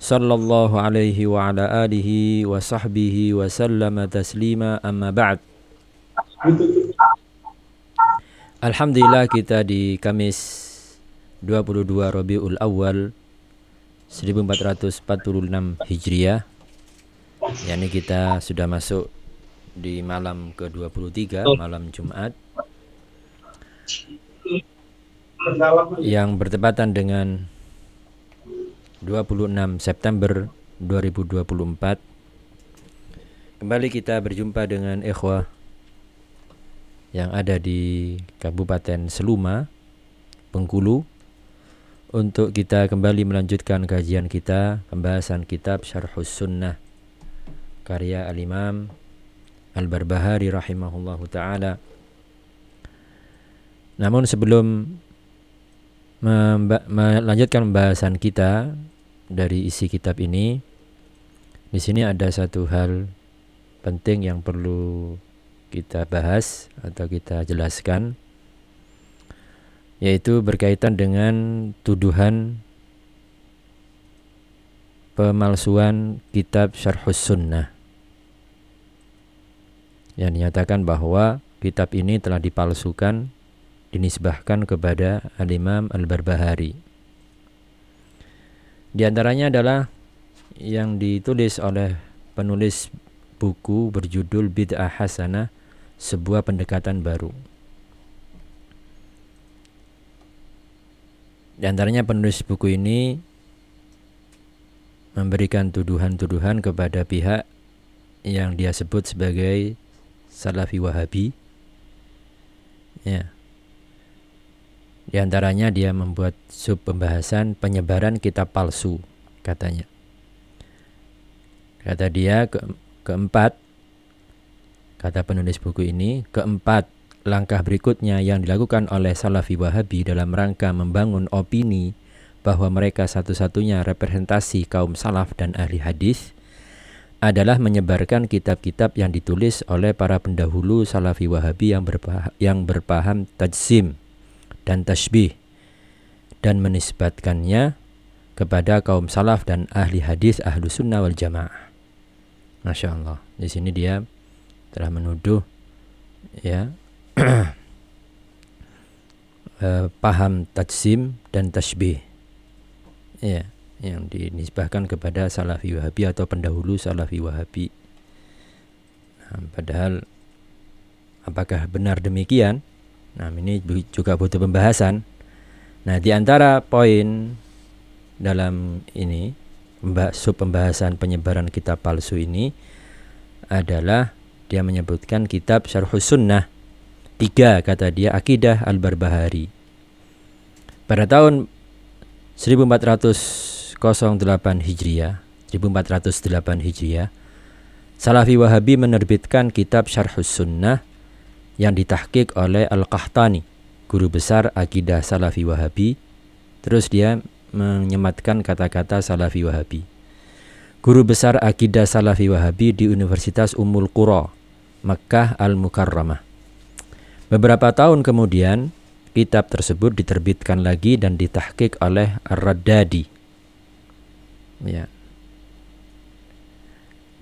sallallahu alaihi wa ala alihi wa sahbihi wa sallama taslima amma ba'd. Alhamdulillah kita di Kamis 22 Rabiul Awal 1446 Hijriah. Yakni kita sudah masuk di malam ke-23 malam Jumat yang bertepatan dengan 26 September 2024 kembali kita berjumpa dengan ikhwah yang ada di Kabupaten Seluma, Bengkulu untuk kita kembali melanjutkan kajian kita pembahasan kitab Syarhus Sunnah karya Al-Imam Al-Barbahari rahimahullahu taala. Namun sebelum melanjutkan pembahasan kita dari isi kitab ini, di sini ada satu hal penting yang perlu kita bahas atau kita jelaskan yaitu berkaitan dengan tuduhan pemalsuan kitab Syarhus Sunnah yang dinyatakan bahwa kitab ini telah dipalsukan dinisbahkan kepada Al-Imam Al-Barbahari. Di antaranya adalah yang ditulis oleh penulis buku berjudul Bid'ah Hasanah sebuah pendekatan baru. Di antaranya penulis buku ini memberikan tuduhan-tuduhan kepada pihak yang dia sebut sebagai Salafi Wahabi. Ya. Di antaranya dia membuat sub pembahasan penyebaran kitab palsu katanya. Kata dia ke keempat Kata penulis buku ini, keempat, langkah berikutnya yang dilakukan oleh Salafi Wahabi dalam rangka membangun opini bahwa mereka satu-satunya representasi kaum salaf dan ahli hadis adalah menyebarkan kitab-kitab yang ditulis oleh para pendahulu Salafi Wahabi yang, berpaham, yang berpaham tajsim dan tasbih dan menisbatkannya kepada kaum salaf dan ahli hadis ahlu sunnah wal jamaah. Masya Allah. Di sini dia telah menuduh ya eh, paham tajsim dan tasbih ya yang dinisbahkan kepada salafi wahabi atau pendahulu salafi wahabi nah, padahal apakah benar demikian nah ini juga butuh pembahasan nah di antara poin dalam ini sub pembahasan penyebaran kitab palsu ini adalah dia menyebutkan kitab Syarhus Sunnah. Tiga kata dia Akidah Al-Barbahari. Pada tahun 1408 Hijriah, 1408 Hijriah, Salafi Wahabi menerbitkan kitab Syarhus Sunnah yang ditahkik oleh Al-Qahtani, guru besar akidah Salafi Wahabi. Terus dia menyematkan kata-kata Salafi Wahabi. Guru besar akidah Salafi Wahabi di Universitas Ummul Qura, Mekah Al-Mukarramah. Beberapa tahun kemudian, kitab tersebut diterbitkan lagi dan ditahkik oleh Ar-Raddadi. Ya.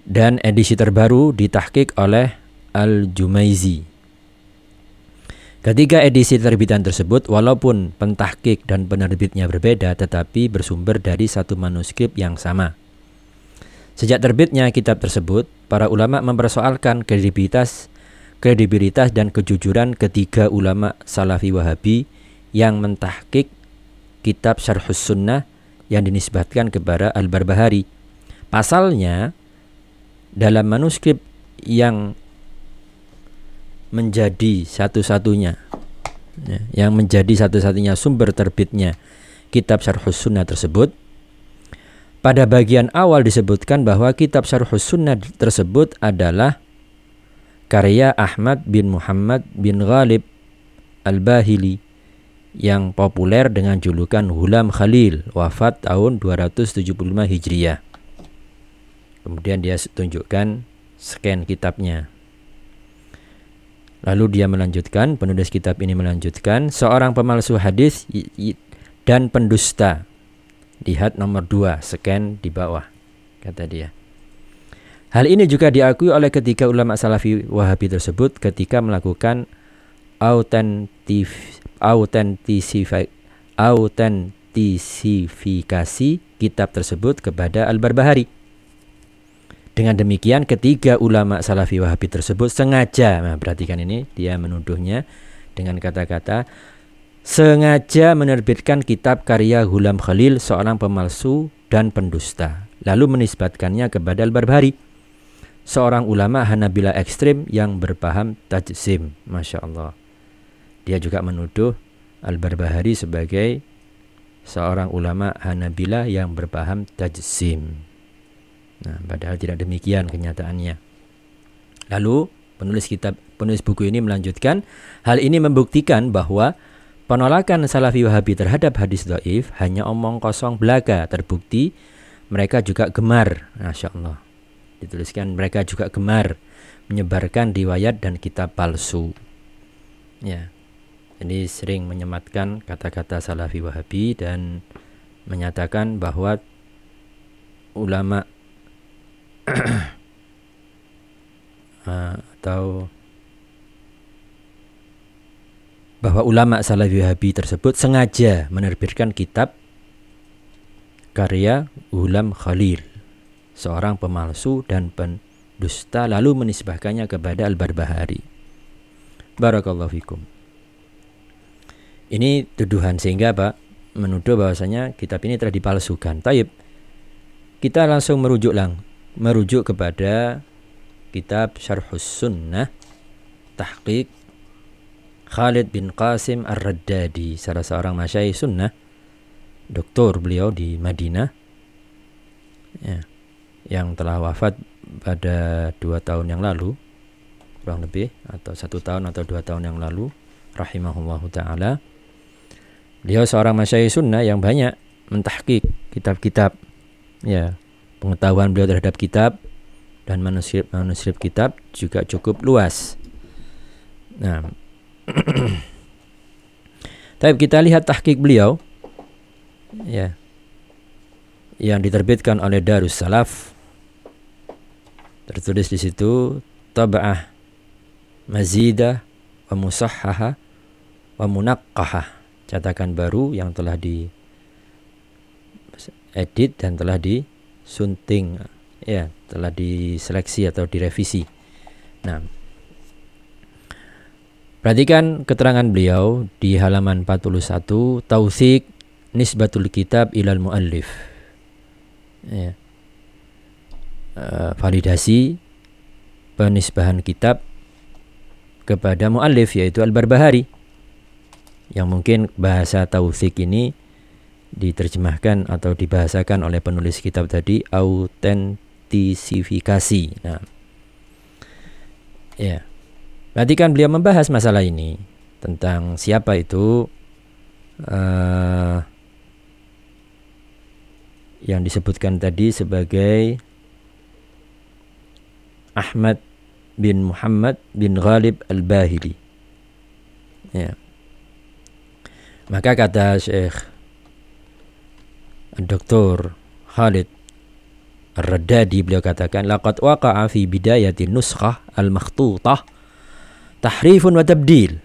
Dan edisi terbaru ditahkik oleh Al-Jumaizi. Ketiga edisi terbitan tersebut walaupun pentahkik dan penerbitnya berbeda tetapi bersumber dari satu manuskrip yang sama. Sejak terbitnya kitab tersebut, para ulama mempersoalkan kredibilitas kredibilitas dan kejujuran ketiga ulama Salafi Wahabi yang mentahkik kitab Syarhus Sunnah yang dinisbatkan kepada Al-Barbahari. Pasalnya dalam manuskrip yang menjadi satu-satunya ya, yang menjadi satu-satunya sumber terbitnya kitab Syarhus Sunnah tersebut pada bagian awal disebutkan bahwa kitab Syarhus Sunnah tersebut adalah karya Ahmad bin Muhammad bin Ghalib Al-Bahili yang populer dengan julukan Hulam Khalil, wafat tahun 275 Hijriah. Kemudian dia tunjukkan scan kitabnya. Lalu dia melanjutkan, penulis kitab ini melanjutkan, seorang pemalsu hadis dan pendusta. Lihat nomor dua, scan di bawah, kata dia. Hal ini juga diakui oleh ketiga ulama salafi wahabi tersebut ketika melakukan autentif, autentisifikasi kitab tersebut kepada Al-Barbahari. Dengan demikian ketiga ulama salafi wahabi tersebut sengaja, nah perhatikan ini dia menuduhnya dengan kata-kata sengaja menerbitkan kitab karya Hulam Khalil seorang pemalsu dan pendusta lalu menisbatkannya kepada Al-Barbahari seorang ulama Hanabila ekstrim yang berpaham tajsim Masya Allah. Dia juga menuduh Al-Barbahari sebagai seorang ulama Hanabila yang berpaham tajsim Nah, padahal tidak demikian kenyataannya. Lalu penulis kitab penulis buku ini melanjutkan hal ini membuktikan bahwa penolakan Salafi Wahabi terhadap hadis dhaif hanya omong kosong belaka terbukti mereka juga gemar. Masya Allah dituliskan mereka juga gemar menyebarkan riwayat dan kitab palsu. Ya. Jadi sering menyematkan kata-kata Salafi Wahabi dan menyatakan bahwa ulama atau bahwa ulama Salafi Wahabi tersebut sengaja menerbitkan kitab karya Ulam Khalil, seorang pemalsu dan pendusta lalu menisbahkannya kepada Al-Barbahari. Barakallahu fikum. Ini tuduhan sehingga Pak menuduh bahwasanya kitab ini telah dipalsukan. Taib. Kita langsung merujuk lang merujuk kepada kitab Syarhus Sunnah tahqiq Khalid bin Qasim Ar-Raddadi salah seorang masyayikh sunnah doktor beliau di Madinah ya, yang telah wafat pada dua tahun yang lalu kurang lebih atau satu tahun atau dua tahun yang lalu rahimahullah taala. Beliau seorang masyayikh sunnah yang banyak mentahkik kitab-kitab ya pengetahuan beliau terhadap kitab dan manuskrip manuskrip kitab juga cukup luas. Nah, tapi kita lihat tahqiq beliau ya yang diterbitkan oleh Darus Salaf tertulis di situ tab'ah mazidah wa musahhaha wa munaqqahah cetakan baru yang telah di edit dan telah di sunting ya telah diseleksi atau direvisi. Nah, perhatikan keterangan beliau di halaman 41 Tausik Nisbatul Kitab ilal Muallif. Ya. Uh, validasi penisbahan kitab kepada muallif yaitu Al-Barbahari yang mungkin bahasa tausik ini diterjemahkan atau dibahasakan oleh penulis kitab tadi autentisifikasi. Nah, ya, berarti kan beliau membahas masalah ini tentang siapa itu uh, yang disebutkan tadi sebagai Ahmad bin Muhammad bin Ghalib al-Bahili. Ya. Maka kata Syekh Dr. Khalid Ar-Raddadi beliau katakan laqad waqa'a fi bidayati nuskhah al-makhtutah tahrifun wa tabdil.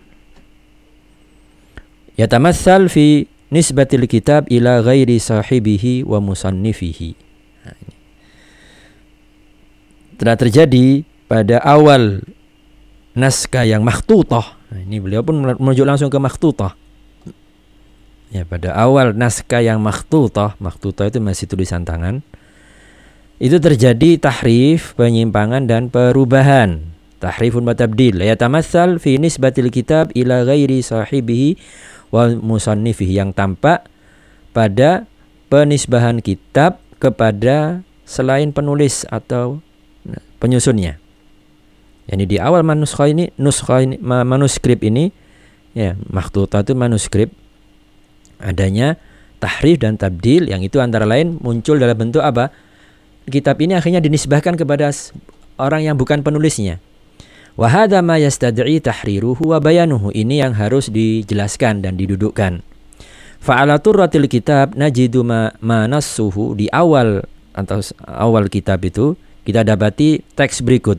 Yatamassal fi nisbatil kitab ila ghairi sahibihi wa musannifihi. Telah terjadi pada awal naskah yang makhtutah nah, ini beliau pun menuju langsung ke makhtutah ya pada awal naskah yang makhtutah makhtutah itu masih tulisan tangan itu terjadi tahrif penyimpangan dan perubahan. Tahrifun wa tabdil. Yatamassal fi nisbatil kitab ila ghairi sahibihi wa musannifihi. Yang tampak pada penisbahan kitab kepada selain penulis atau penyusunnya. Yani di awal manuskah ini, ini, manuskrip ini, ya makhtuta itu manuskrip adanya tahrif dan tabdil yang itu antara lain muncul dalam bentuk apa? Kitab ini akhirnya dinisbahkan kepada orang yang bukan penulisnya. Wahada ma yastad'i tahriruhu wa bayanuhu. Ini yang harus dijelaskan dan didudukkan. Fa'ala turratil kitab najidu ma, ma nassuhu di awal atau awal kitab itu kita dapati teks berikut.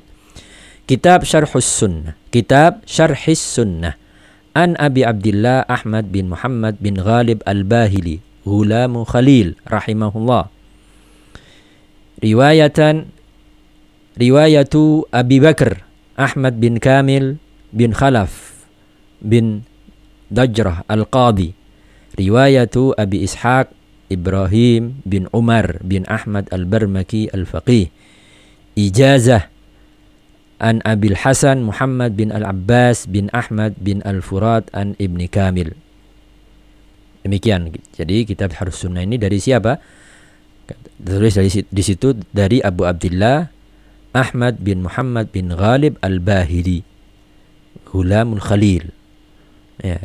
Kitab Syarhus Sunnah. Kitab Syarhis Sunnah. An Abi Abdullah Ahmad bin Muhammad bin Ghalib Al-Bahili. Hulamu Khalil rahimahullah. Riwayatan Riwayatu Abi Bakr Ahmad bin Kamil bin Khalaf bin Dajrah Al-Qadi. Riwayatu Abi Ishaq Ibrahim bin Umar bin Ahmad Al-Barmaki Al-Faqih. Ijazah an Abil Hasan Muhammad bin Al-Abbas bin Ahmad bin Al-Furat an Ibni Kamil. Demikian. Jadi kitab Harus Sunnah ini dari siapa? Tertulis dari di situ dari Abu Abdullah Ahmad bin Muhammad bin Ghalib Al-Bahiri. Hulamul Khalil. Ya.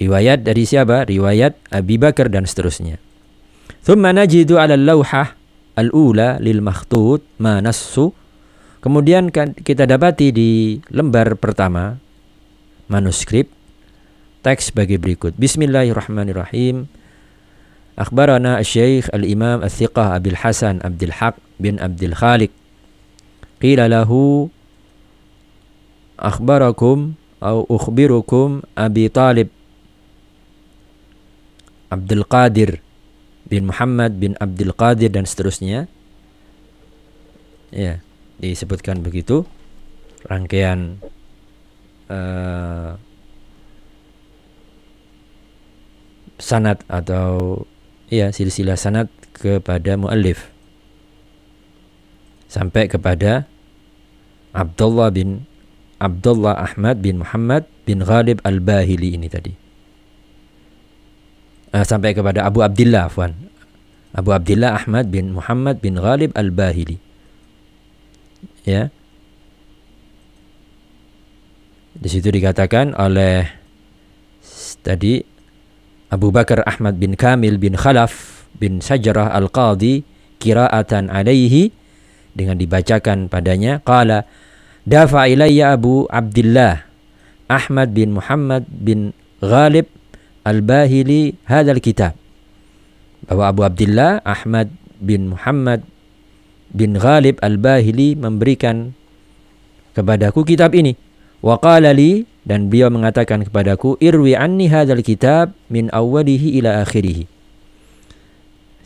Riwayat dari siapa? Riwayat Abi Bakar dan seterusnya. Thumma najidu ala al-lawhah al-ula lil makhtut ma nassu Kemudian kan kita dapati di lembar pertama manuskrip teks sebagai berikut. Bismillahirrahmanirrahim. Akhbarana Syekh Al-Imam Al-Thiqah Abil Hasan Abdul Haq bin Abdul Khaliq. Qila lahu akhbarakum atau ukhbirukum Abi Talib Abdul Qadir bin Muhammad bin Abdul Qadir dan seterusnya. Ya disebutkan begitu rangkaian uh, sanat atau ya silsilah sanat kepada muallif sampai kepada Abdullah bin Abdullah Ahmad bin Muhammad bin Ghalib Al-Bahili ini tadi. Uh, sampai kepada Abu Abdullah afwan. Abu Abdullah Ahmad bin Muhammad bin Ghalib Al-Bahili ya. Di situ dikatakan oleh tadi Abu Bakar Ahmad bin Kamil bin Khalaf bin Sajarah Al-Qadi kiraatan alaihi dengan dibacakan padanya qala dafa ilayya Abu Abdullah Ahmad bin Muhammad bin Ghalib Al-Bahili hadzal kitab. Bahwa Abu Abdullah Ahmad bin Muhammad bin Ghalib Al-Bahili memberikan kepadaku kitab ini. Wa qala li dan beliau mengatakan kepadaku irwi anni hadzal kitab min awwalihi ila akhirih.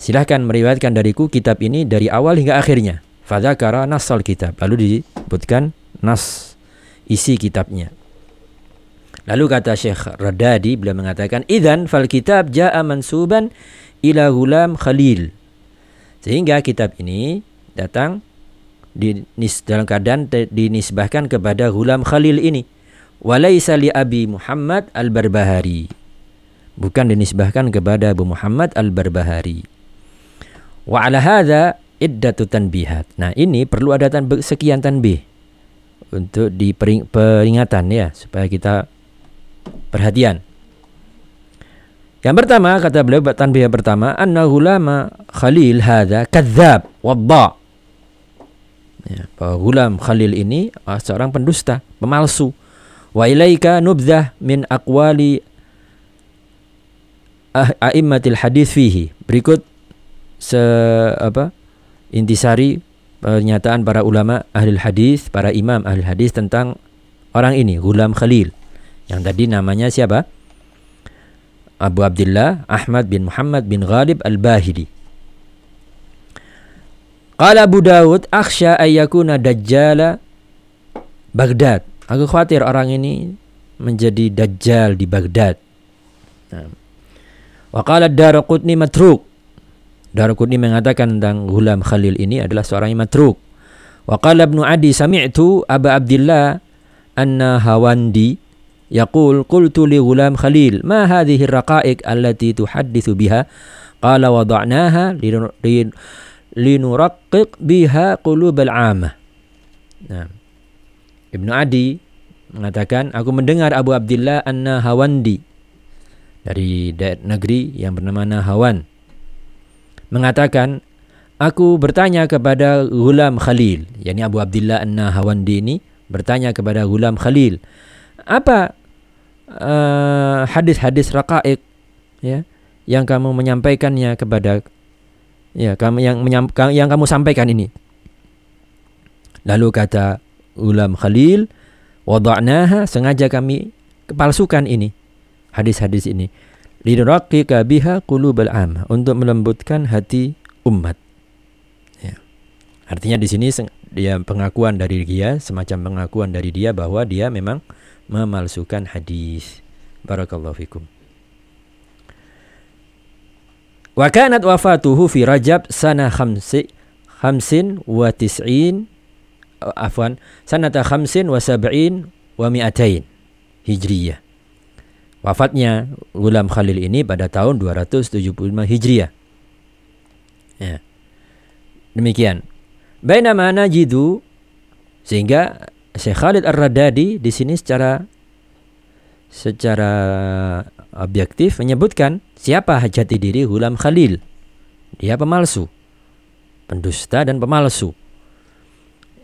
Silahkan meriwayatkan dariku kitab ini dari awal hingga akhirnya. Fadzakara nasal kitab. Lalu disebutkan nas isi kitabnya. Lalu kata Syekh Radadi beliau mengatakan idzan fal kitab jaa mansuban ila gulam Khalil. Sehingga kitab ini datang dinis, dalam keadaan dinisbahkan kepada Ghulam Khalil ini. Walaisa li Abi Muhammad Al-Barbahari. Bukan dinisbahkan kepada Abu Muhammad Al-Barbahari. Wa ala hadza iddatu tanbihat. Nah, ini perlu ada tan sekian tanbih untuk di peringatan ya supaya kita perhatian. Yang pertama kata beliau tanbih yang pertama anna gulama Khalil hadza kadzab wadda ya, bahwa Gulam Khalil ini uh, seorang pendusta, pemalsu. Wa ilaika nubzah min aqwali ah, a'immatil hadis fihi. Berikut se apa? intisari pernyataan para ulama ahli hadis, para imam ahli hadis tentang orang ini, Gulam Khalil. Yang tadi namanya siapa? Abu Abdullah Ahmad bin Muhammad bin Ghalib Al-Bahili. Qala Abu Dawud, akhsha ayyakuna dajjala Baghdad. Aku khawatir orang ini menjadi dajjal di Baghdad. Nah. Wa qala Daraqutni matruk. Daraqutni mengatakan tentang Ghulam Khalil ini adalah seorang yang matruk. Wa qala Ibnu Adi sami'tu Aba Abdullah anna Hawandi yaqul qultu li Ghulam Khalil ma hadhihi ar-raqa'iq allati tuhaddithu biha Qala wada'naha linuraqqiq biha qulubal 'amah. Nah. Ibnu Adi mengatakan, aku mendengar Abu Abdullah An-Nahawandi dari negeri yang bernama Nahawan mengatakan, aku bertanya kepada Gulam Khalil, yakni Abu Abdullah An-Nahawandi ini bertanya kepada Gulam Khalil, apa uh, hadis-hadis raqaiq ya yang kamu menyampaikannya kepada ya kamu yang menyam, yang kamu sampaikan ini. Lalu kata Ulam Khalil, wada'naha sengaja kami kepalsukan ini hadis-hadis ini lidraqiqa biha qulubal am untuk melembutkan hati umat. Ya. Artinya di sini dia pengakuan dari dia semacam pengakuan dari dia bahwa dia memang memalsukan hadis. Barakallahu fikum. Wa kanat wafatuhu fi Rajab sana khamsi khamsin wa tis'in afwan sanata khamsin wa sab'in wa mi'atain Hijriyah. Wafatnya Gulam Khalil ini pada tahun 275 Hijriyah. Ya. Demikian. Bainama najidu sehingga Syekh Khalid Ar-Radadi di sini secara secara objektif menyebutkan siapa hajati diri Gulam Khalil. Dia pemalsu, pendusta dan pemalsu.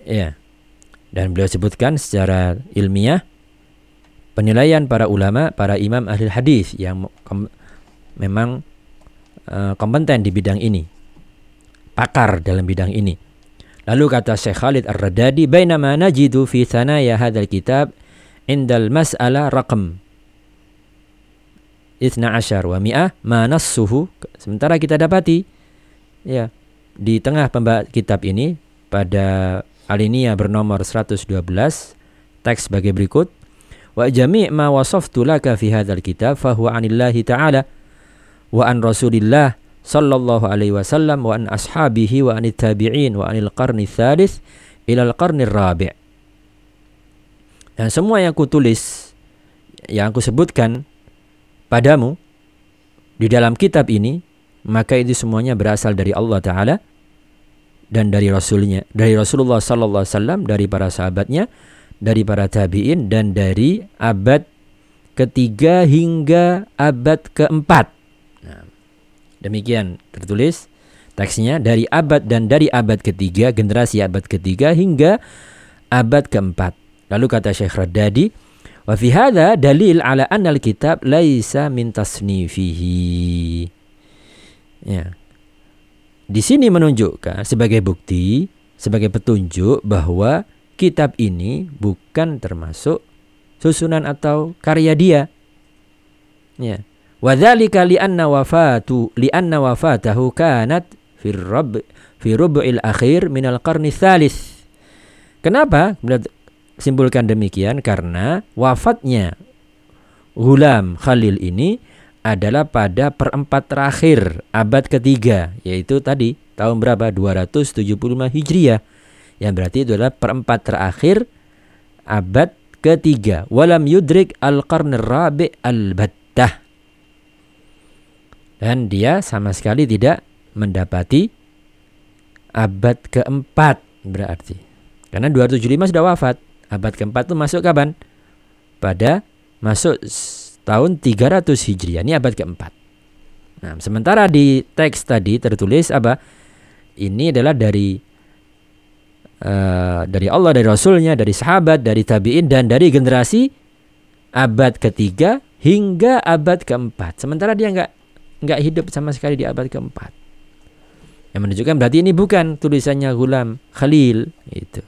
Ya. Dan beliau sebutkan secara ilmiah penilaian para ulama, para imam ahli hadis yang memang uh, kompeten di bidang ini. Pakar dalam bidang ini. Lalu kata Syekh Khalid Ar-Radadi, "Bainama najidu fi thanaya hadzal kitab indal mas'ala raqam Ithna ashar wa mi'ah ma nassuhu. Sementara kita dapati ya di tengah kitab ini pada Alinea bernomor 112 teks sebagai berikut wa jami' ma wasaftu laka fi hadzal kitab fa huwa anillahi ta'ala wa an rasulillah sallallahu alaihi wasallam wa an ashabihi wa anit tabi'in wa anil qarni thalith ila al qarni rabi' dan semua yang aku tulis yang aku sebutkan padamu di dalam kitab ini maka itu semuanya berasal dari Allah taala dan dari rasulnya dari Rasulullah sallallahu alaihi wasallam dari para sahabatnya dari para tabiin dan dari abad ketiga hingga abad keempat. Nah, demikian tertulis teksnya. Dari abad dan dari abad ketiga generasi abad ketiga hingga abad keempat. Lalu kata Syekh Radadi wa fi hadha dalil ala anna al-kitab laisa min tasnifihi ya di sini menunjukkan sebagai bukti, sebagai petunjuk bahwa kitab ini bukan termasuk susunan atau karya dia. Ya. Wadzalika li'anna wafatu li'anna wafatahu kanat fi rabb fi rub'il akhir minal qarni tsalis. Kenapa? Simpulkan demikian karena wafatnya Gulam Khalil ini adalah pada perempat terakhir abad ketiga yaitu tadi tahun berapa? 275 Hijriah. Yang berarti itu adalah perempat terakhir abad ketiga. Walam yudrik al rabi al battah dan dia sama sekali tidak mendapati abad keempat berarti. Karena 275 sudah wafat abad keempat itu masuk kapan pada masuk tahun 300 Hijriah. Ini abad keempat. Nah, sementara di teks tadi tertulis apa? Ini adalah dari uh, dari Allah, dari Rasulnya, dari sahabat, dari tabiin dan dari generasi abad ketiga hingga abad keempat. Sementara dia nggak nggak hidup sama sekali di abad keempat. Yang menunjukkan berarti ini bukan tulisannya Gulam Khalil itu.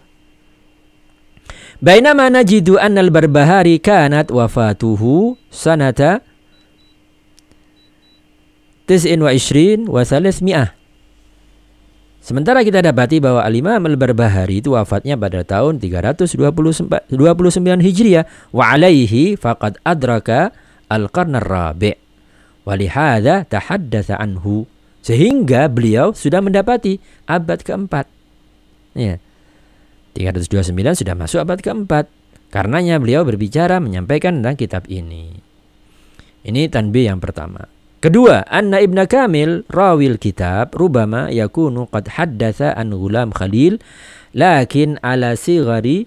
Bainama najidu annal barbahari kanat wafatuhu sanata tis'in wa ishrin wa mi'ah. Sementara kita dapati bahwa Al-Imam Al-Barbahari itu wafatnya pada tahun 329 Hijriah wa alaihi faqad adraka al-qarn ar-rabi' wa lihadza tahaddatsa anhu sehingga beliau sudah mendapati abad keempat. Ya. 329 sudah masuk abad keempat. Karenanya beliau berbicara menyampaikan tentang kitab ini. Ini tanbih yang pertama. Kedua, anna Ibn Kamil rawil kitab rubama yakunu qad haddatha an gulam Khalil lakin ala sigari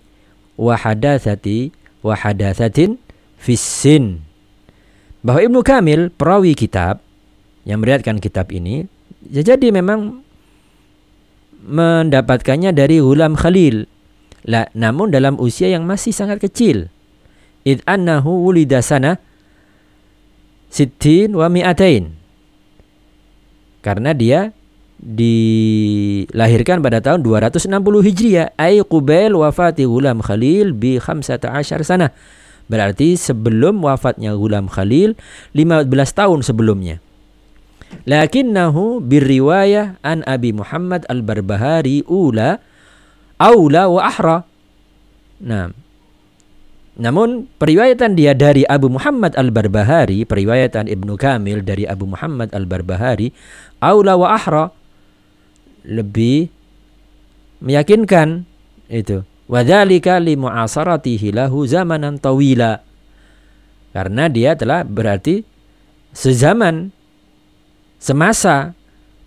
wa hadathati wa hadathatin fissin. Bahwa Ibnu Kamil perawi kitab yang meriatkan kitab ini ya jadi memang mendapatkannya dari gulam Khalil. La, namun dalam usia yang masih sangat kecil. Id annahu wulida sana sittin wa mi'atain. Karena dia dilahirkan pada tahun 260 Hijriah, ay qubail wafati Gulam Khalil bi 15 sana. Berarti sebelum wafatnya Gulam Khalil 15 tahun sebelumnya. Lakinnahu birriwayah an Abi Muhammad Al-Barbahari ula aula wa ahra. Nah, namun periwayatan dia dari Abu Muhammad Al-Barbahari, periwayatan Ibnu Kamil dari Abu Muhammad Al-Barbahari, aula wa ahra lebih meyakinkan itu. Wadzalika li mu'asaratihi lahu zamanan tawila. Karena dia telah berarti sezaman semasa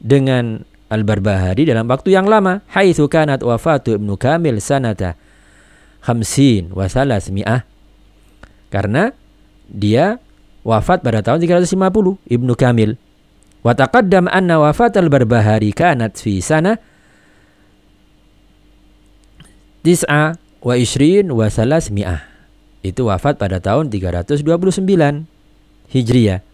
dengan Al-Barbahari dalam waktu yang lama. Haitsu kanat wafatu Ibnu Kamil sanata khamsin wa mi'ah. Karena dia wafat pada tahun 350 Ibnu Kamil. Wa taqaddam anna wafat al-Barbahari kanat fi sana tis'a wa ishrin wa mi'ah. Itu wafat pada tahun 329 Hijriah.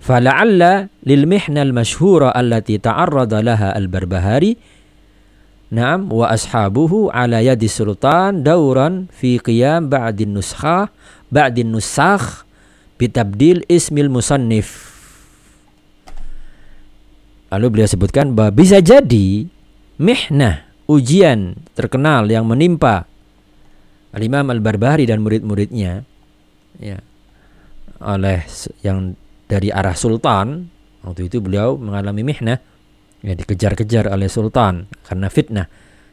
Fala'alla lil mihna al-mashhura allati ta'arrada laha al-Barbahari Naam wa ashabuhu ala yadi sultan dauran fi qiyam ba'din nuskha ba'din nusakh bitabdil ismil. Lalu beliau sebutkan bahwa bisa jadi mihnah ujian terkenal yang menimpa Al-Imam Al-Barbahari dan murid-muridnya ya oleh yang dari arah sultan. Waktu itu beliau mengalami mihnah. Ya dikejar-kejar oleh sultan karena fitnah.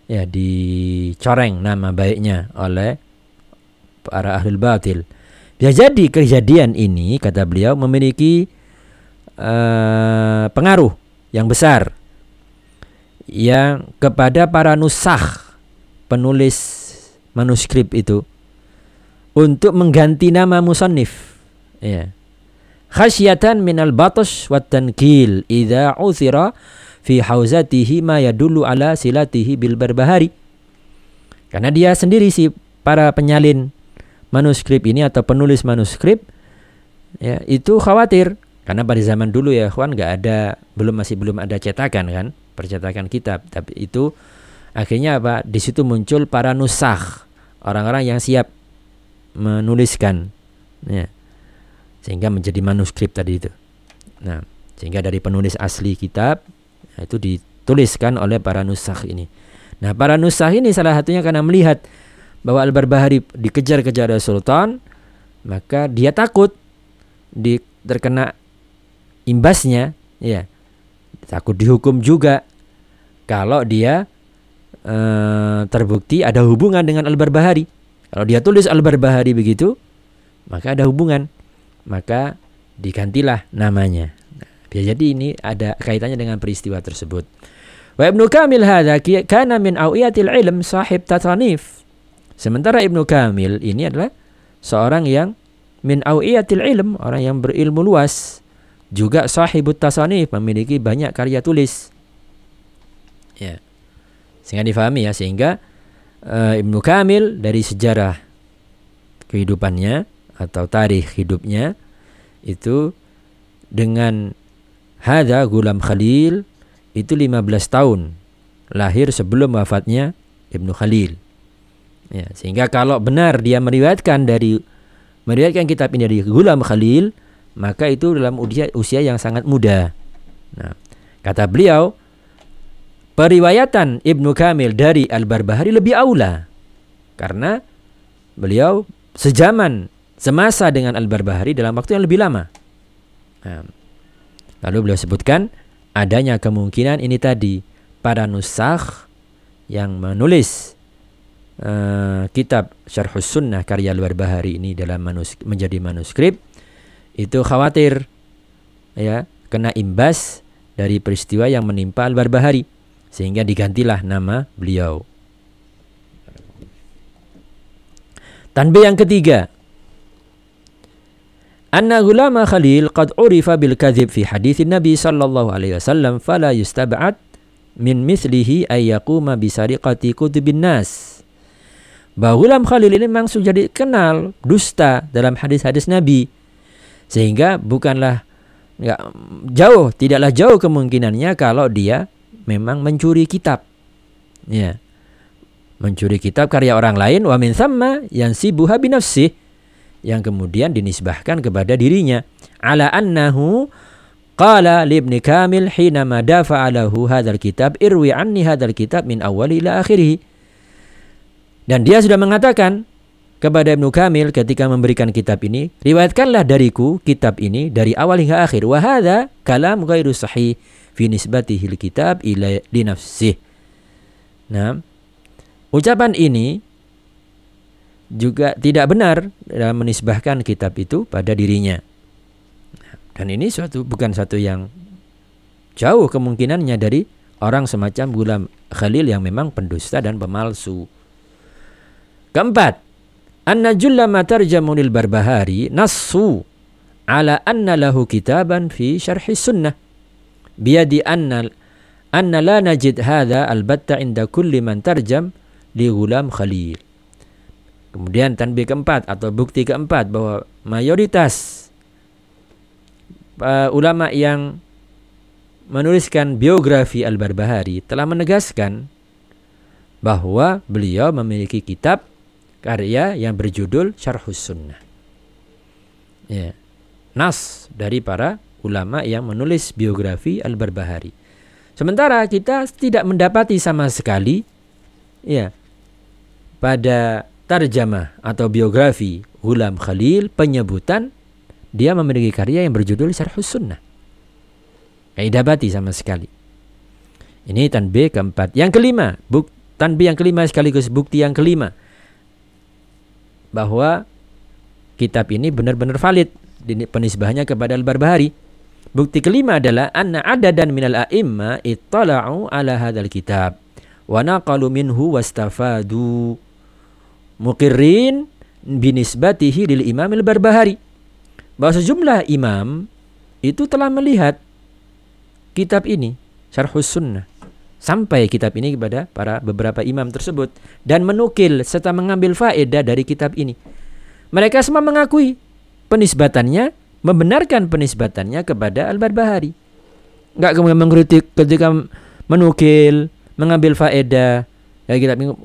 Ya dicoreng nama baiknya oleh para ahli batil. Ya jadi kejadian ini kata beliau memiliki uh, pengaruh yang besar. Yang kepada para nusah penulis manuskrip itu untuk mengganti nama musannif. Ya khasyatan minal batas wa tankil idza uthira fi hauzatihi ma yadullu ala silatihi bil barbahari. Karena dia sendiri si para penyalin manuskrip ini atau penulis manuskrip ya itu khawatir. Karena pada zaman dulu ya kawan nggak ada belum masih belum ada cetakan kan percetakan kitab. Tapi itu akhirnya apa? Di situ muncul para nusakh orang-orang yang siap menuliskan ya sehingga menjadi manuskrip tadi itu nah sehingga dari penulis asli kitab Nah, itu dituliskan oleh para nusakh ini. Nah, para nusakh ini salah satunya karena melihat bahwa Al-Barbahari dikejar-kejar oleh sultan, maka dia takut di terkena imbasnya, ya. Takut dihukum juga kalau dia e, terbukti ada hubungan dengan Al-Barbahari. Kalau dia tulis Al-Barbahari begitu, maka ada hubungan. Maka digantilah namanya. Ya, jadi ini ada kaitannya dengan peristiwa tersebut. Wa Ibnu Kamil hadza kana min awiyatil ilm sahib tatanif. Sementara Ibnu Kamil ini adalah seorang yang min awiyatil ilm, orang yang berilmu luas, juga sahibut tasanif, memiliki banyak karya tulis. Ya. Sehingga difahami ya, sehingga uh, Ibnu Kamil dari sejarah kehidupannya atau tarikh hidupnya itu dengan Hada Gulam Khalil itu 15 tahun lahir sebelum wafatnya Ibnu Khalil. Ya, sehingga kalau benar dia meriwayatkan dari meriwayatkan kitab ini dari Gulam Khalil, maka itu dalam usia, usia yang sangat muda. Nah, kata beliau, periwayatan Ibnu Kamil dari Al-Barbahari lebih aula. Karena beliau sejaman semasa dengan Al-Barbahari dalam waktu yang lebih lama. Nah, Lalu beliau sebutkan adanya kemungkinan ini tadi para nusakh yang menulis uh, kitab Syarhus Sunnah karya luar bahari ini dalam manus menjadi manuskrip itu khawatir ya kena imbas dari peristiwa yang menimpa Al-Barbahari sehingga digantilah nama beliau. Tanbih yang ketiga. Anna gulama Khalil qad urifa bil kadhib fi hadis Nabi sallallahu alaihi wasallam fala yustab'ad min mislihi bi sariqati kutubin nas. Bahwa Gulam Khalil ini memang sudah dikenal dusta dalam hadis-hadis Nabi. Sehingga bukanlah nggak jauh, tidaklah jauh kemungkinannya kalau dia memang mencuri kitab. Ya mencuri kitab karya orang lain wa min thamma yansibuha binafsih yang kemudian dinisbahkan kepada dirinya ala annahu qala li kamil hina ma dafa'alahu hadzal kitab irwi anni hadzal kitab min awal ila akhirih dan dia sudah mengatakan kepada Ibnu Kamil ketika memberikan kitab ini, riwayatkanlah dariku kitab ini dari awal hingga akhir. Wa hadza kalam ghairu sahih fi nisbatihi kitab ila li. Nah, Ucapan ini juga tidak benar dalam menisbahkan kitab itu pada dirinya. Dan ini suatu bukan satu yang jauh kemungkinannya dari orang semacam Gulam Khalil yang memang pendusta dan pemalsu. Keempat, anna julla ma tarjamunil barbahari nassu ala anna lahu kitaban fi syarhi sunnah biyadi anna anna la najid hadha albatta inda kulli man tarjam li Gulam Khalil. Kemudian tanbih keempat atau bukti keempat bahwa mayoritas uh, ulama yang menuliskan biografi Al-Barbahari telah menegaskan bahwa beliau memiliki kitab karya yang berjudul Syarhus Sunnah. Ya. Nas dari para ulama yang menulis biografi Al-Barbahari. Sementara kita tidak mendapati sama sekali ya pada tarjamah atau biografi Hulam Khalil penyebutan dia memiliki karya yang berjudul Syarhus Sunnah. Tidak dapati sama sekali. Ini tanbih keempat. Yang kelima, buk, tanbih yang kelima sekaligus bukti yang kelima bahwa kitab ini benar-benar valid penisbahnya kepada Al-Barbahari. Bukti kelima adalah anna adadan minal a'imma ittala'u ala hadzal kitab wa naqalu minhu wastafadu muqirrin binisbatihi lil imam al-barbahari. Bahwa sejumlah imam itu telah melihat kitab ini syarhus sunnah sampai kitab ini kepada para beberapa imam tersebut dan menukil serta mengambil faedah dari kitab ini. Mereka semua mengakui penisbatannya membenarkan penisbatannya kepada al-barbahari. Enggak kemudian mengkritik ketika menukil mengambil faedah dari kitab ini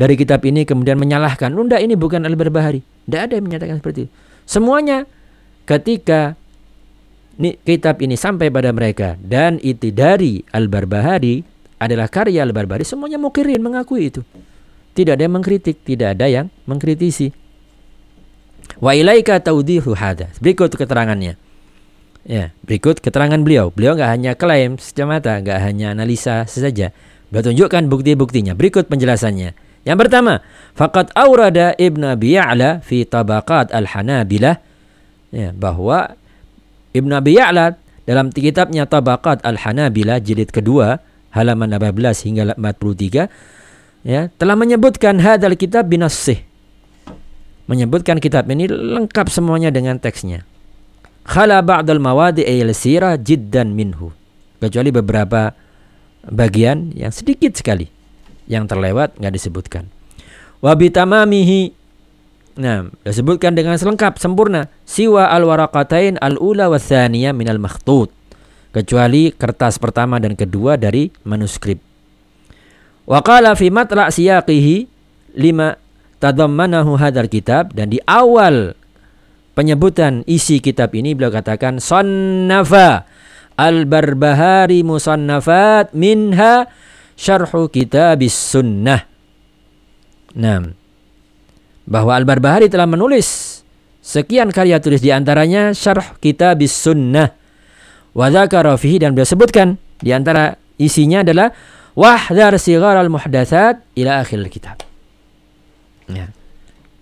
dari kitab ini kemudian menyalahkan, "Unda ini bukan Al-Barbahari." Tidak ada yang menyatakan seperti itu. Semuanya ketika kitab ini sampai pada mereka dan itu dari Al-Barbahari adalah karya Al-Barbahari, semuanya mukirin mengakui itu. Tidak ada yang mengkritik, tidak ada yang mengkritisi. Wa ilaika taudihu hada. Berikut keterangannya. Ya, berikut keterangan beliau. Beliau nggak hanya klaim semata, nggak hanya analisa saja. Beliau tunjukkan bukti-buktinya. Berikut penjelasannya. Yang pertama, faqad aurada Ibnu Abi Ya'la fi Tabaqat Al-Hanabilah ya, bahwa Ibnu Abi Ya'la dalam kitabnya Tabaqat Al-Hanabilah jilid kedua halaman 18 hingga 43 ya, telah menyebutkan hadal kitab binassih. Menyebutkan kitab ini lengkap semuanya dengan teksnya. Khala ba'dal mawadi al-sirah jiddan minhu. Kecuali beberapa bagian yang sedikit sekali yang terlewat nggak disebutkan. Wabitamamihi Nah, disebutkan dengan selengkap sempurna siwa al waraqatain al ula wa thaniyah minal makhtut kecuali kertas pertama dan kedua dari manuskrip. Wa qala fi matla' siyaqihi lima tadammanahu hadzal kitab dan di awal penyebutan isi kitab ini beliau katakan sannafa al-barbahari musannafat minha syarhu kitabis sunnah. Nah, bahwa Al-Barbahari telah menulis sekian karya tulis di antaranya syarh kitabis sunnah. Wa dzakara fihi dan beliau sebutkan di antara isinya adalah wahdar sigar al-muhdatsat ila akhir kitab. Ya.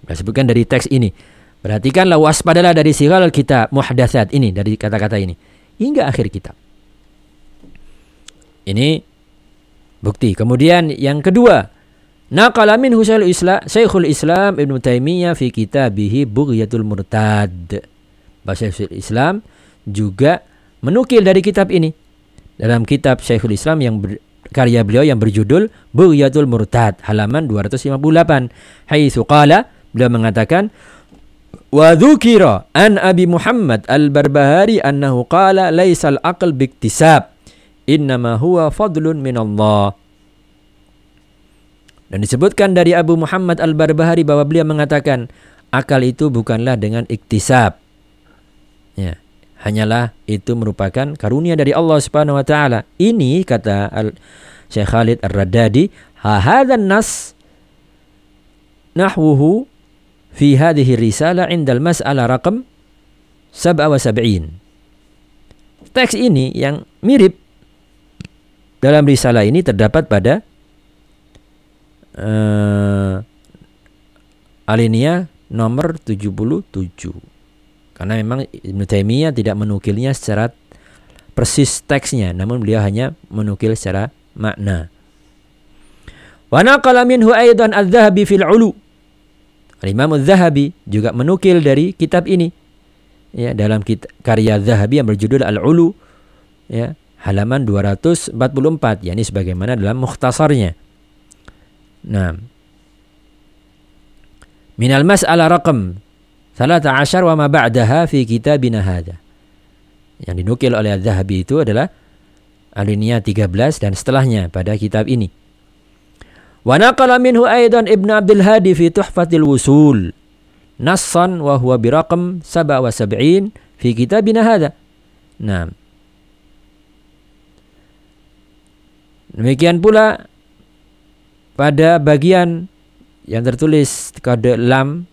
Beliau sebutkan dari teks ini Perhatikanlah waspadalah dari sigal kitab muhdatsat ini dari kata-kata ini hingga akhir kitab. Ini bukti. Kemudian yang kedua, naqala min Husail Islam Syekhul Islam Ibnu Taimiyah fi kitabihi Bughyatul Murtad. Bahasa Islam juga menukil dari kitab ini dalam kitab Syekhul Islam yang ber, karya beliau yang berjudul Bughyatul Murtad halaman 258 haitsu qala beliau mengatakan wa dzukira an Abi Muhammad Al-Barbahari annahu qala laisal aql biktisab innama huwa fadlun minallah. Dan disebutkan dari Abu Muhammad Al-Barbahari bahwa beliau mengatakan akal itu bukanlah dengan iktisab. Ya, hanyalah itu merupakan karunia dari Allah Subhanahu wa taala. Ini kata Al Syekh Khalid Ar-Raddadi, hadzal nas nahwuhu fi hadhihi risalah indal mas'alah raqam 77. Teks ini yang mirip dalam risalah ini terdapat pada uh, alinea nomor 77. Karena memang Ibnu Taimiyah tidak menukilnya secara persis teksnya, namun beliau hanya menukil secara makna. Wa naqala minhu aidan adz-Dzahabi fil 'Ulu. Al-Imam Az-Zahabi juga menukil dari kitab ini ya dalam kitab, karya Zahabi yang berjudul Al-Ulu ya halaman 244 yakni sebagaimana dalam mukhtasarnya. Nah. Minal mas'ala raqam 13 wa ma ba'daha fi kitabina hadha. Yang dinukil oleh Az-Zahabi itu adalah alinea 13 dan setelahnya pada kitab ini. Wa naqala minhu aidan Ibnu Abdul Hadi fi Tuhfatil Wusul. Nassan wa huwa biraqam 77 fi kitabina hadha. Nah, Demikian pula pada bagian yang tertulis kode lam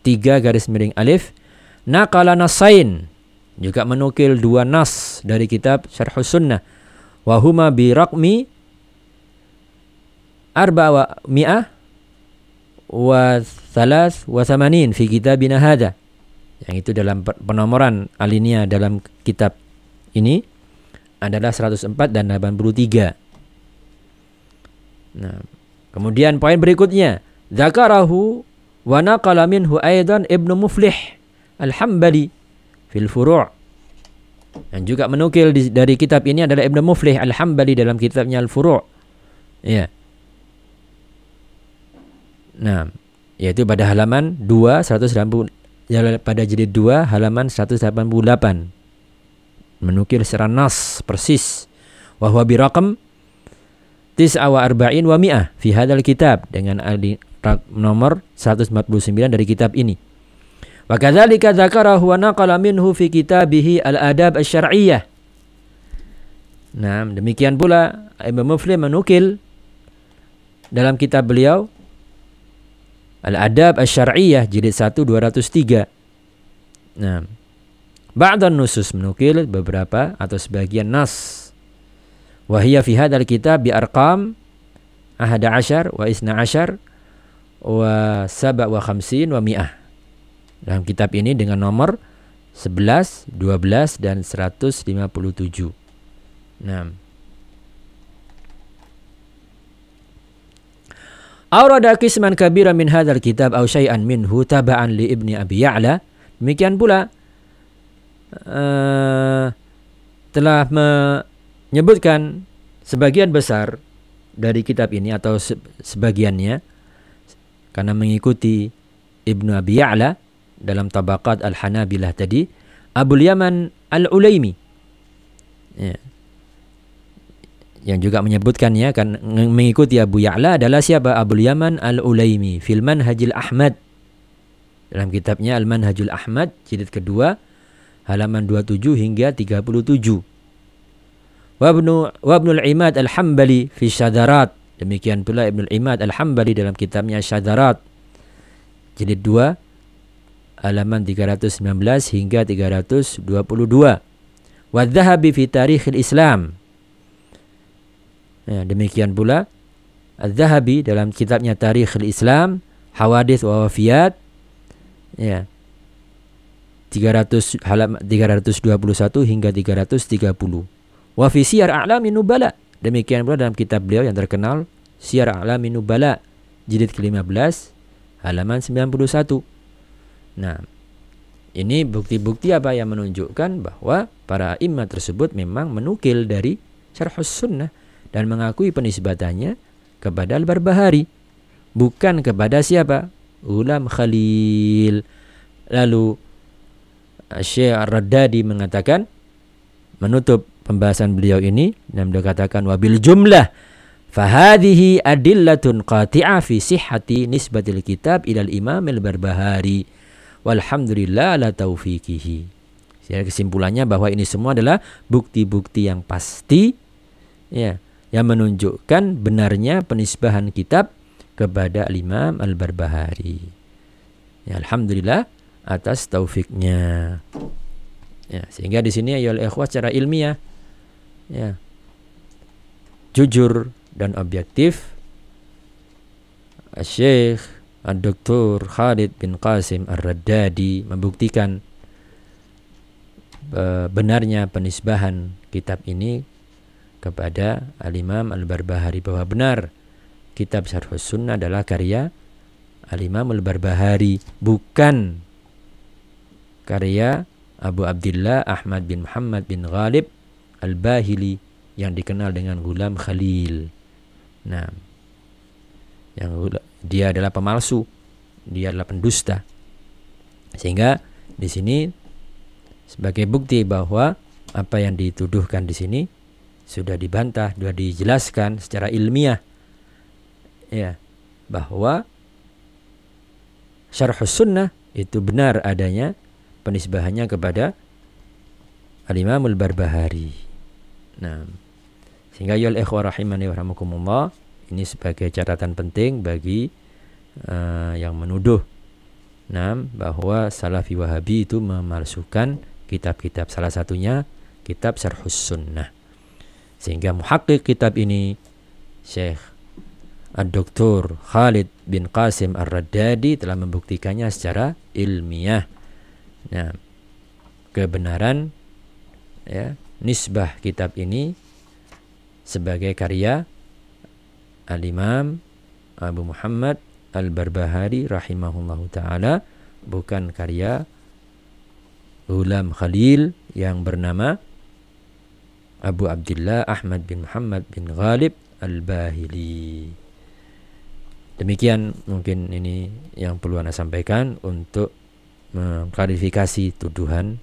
tiga garis miring alif naqala nasain juga menukil dua nas dari kitab Syarh Sunnah. Wa huma bi raqmi arba wa mi'ah wa thalas wa thamanin fi kitabina hadha. Yang itu dalam penomoran alinea dalam kitab ini adalah 104 dan 83. Nah, kemudian poin berikutnya, zakarahu wa naqala minhu aidan Ibnu Muflih Al-Hambali fil furu' yang juga menukil di, dari kitab ini adalah Ibnu Muflih Al-Hambali dalam kitabnya Al-Furu'. Ya. Nah, yaitu pada halaman 2 180 ya, pada jilid 2 halaman 188 menukil secara nas persis bahwa biraqam tis'a wa arba'in wa mi'ah fi hadal kitab dengan nomor 149 dari kitab ini. Wa kadzalika dzakarahu wa naqala minhu fi kitabihi al-adab asy-syar'iyyah. Nah, demikian pula Imam Muslim menukil dalam kitab beliau Al-Adab Asy-Syar'iyyah jilid 1 203. Nah, Ba'dan nusus menukil beberapa atau sebagian nas. Wahia fi hadal kitab bi arqam ahada ashar wa isna ashar wa saba wa khamsin wa mi'ah. Dalam kitab ini dengan nomor 11, 12, dan 157. Nah. Aurada kisman kabira min hadzal kitab aw syai'an minhu taba'an li ibni Abi Ya'la. Demikian pula uh, telah menyebutkan sebagian besar dari kitab ini atau se sebagiannya karena mengikuti Ibnu Abi Ya'la dalam tabaqat Al-Hanabilah tadi Abu Yaman Al-Ulaimi. Ya. yang juga menyebutkannya kan mengikuti Abu Ya'la adalah siapa? Abu Yaman Al-Ulaimi fil Manhajil Ahmad. Dalam kitabnya Al-Manhajul Ahmad jilid kedua halaman 27 hingga 37. Wabnu Wabnul Imad Al-Hambali fi Syadarat. Demikian pula Ibnul Imad Al-Hambali dalam kitabnya Syadarat. Jilid 2 halaman 319 hingga 322. Wadzahabi fi Tarikh Islam. Ya, demikian pula Az-Zahabi dalam kitabnya Tarikh Islam, Hawadith wa Wafiyat Ya. 300 halaman 321 hingga 330. Wa fi siyar a'lami nubala. Demikian pula dalam kitab beliau yang terkenal Siyar a'lami nubala jilid ke-15 halaman 91. Nah, ini bukti-bukti apa yang menunjukkan bahwa para imam tersebut memang menukil dari syarhus sunnah dan mengakui penisbatannya kepada Al-Barbahari bukan kepada siapa? Ulam Khalil. Lalu Syekh Ar-Raddadi mengatakan menutup pembahasan beliau ini dan beliau katakan wabil jumlah fahadihi adillatun qati'ah fi sihhati nisbatil kitab ilal imam al-barbahari walhamdulillah ala taufiqihi Sehingga kesimpulannya bahwa ini semua adalah bukti-bukti yang pasti ya yang menunjukkan benarnya penisbahan kitab kepada Imam Al-Barbahari. Ya, alhamdulillah atas taufiknya. Ya, sehingga di sini ya ikhwah secara ilmiah ya jujur dan objektif Syekh Dr. Khalid bin Qasim Ar-Raddadi membuktikan uh, benarnya penisbahan kitab ini kepada Al-Imam Al-Barbahari bahwa benar kitab Syarhus Sunnah adalah karya Al-Imam Al-Barbahari bukan karya Abu Abdullah Ahmad bin Muhammad bin Ghalib Al-Bahili yang dikenal dengan Gulam Khalil. Nah, yang dia adalah pemalsu, dia adalah pendusta. Sehingga di sini sebagai bukti bahwa apa yang dituduhkan di sini sudah dibantah, sudah dijelaskan secara ilmiah ya bahwa syarh sunnah itu benar adanya penisbahannya kepada Al-Imamul Barbahari. Nah, sehingga yul ya ikhwah rahimani wa rahmakumullah ini sebagai catatan penting bagi uh, yang menuduh nah, bahwa Salafi Wahabi itu memalsukan kitab-kitab salah satunya kitab Syarhus Sunnah. Sehingga muhakkik kitab ini Syekh Dr. Khalid bin Qasim Ar-Raddadi telah membuktikannya secara ilmiah. Nah, kebenaran ya, nisbah kitab ini sebagai karya Al-Imam Abu Muhammad Al-Barbahari rahimahullahu taala bukan karya Ulam Khalil yang bernama Abu Abdullah Ahmad bin Muhammad bin Ghalib Al-Bahili. Demikian mungkin ini yang perlu Anda sampaikan untuk mengklarifikasi tuduhan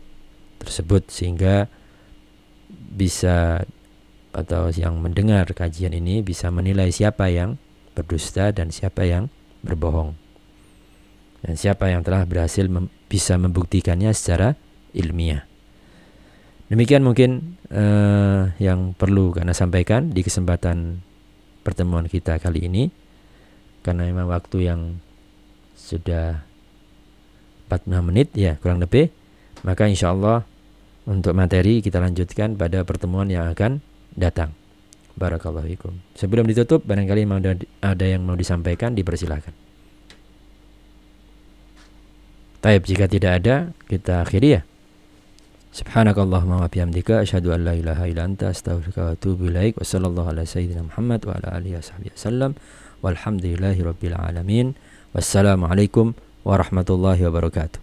tersebut sehingga bisa atau yang mendengar kajian ini bisa menilai siapa yang berdusta dan siapa yang berbohong dan siapa yang telah berhasil mem bisa membuktikannya secara ilmiah. Demikian mungkin uh, yang perlu karena sampaikan di kesempatan pertemuan kita kali ini karena memang waktu yang sudah 45 menit ya kurang lebih maka insya Allah untuk materi kita lanjutkan pada pertemuan yang akan datang Barakallahu. Sebelum ditutup barangkali ada yang mau disampaikan dipersilahkan. Taib jika tidak ada kita akhiri ya. Subhanakallahumma wa bihamdika asyhadu an la ilaha illa anta astaghfiruka wa atubu ilaik. Wassallallahu ala sayyidina Muhammad wa ala alihi wasallam. Walhamdulillahi Rabbil Alamin. Wassalamualaikum warahmatullahi wabarakatuh.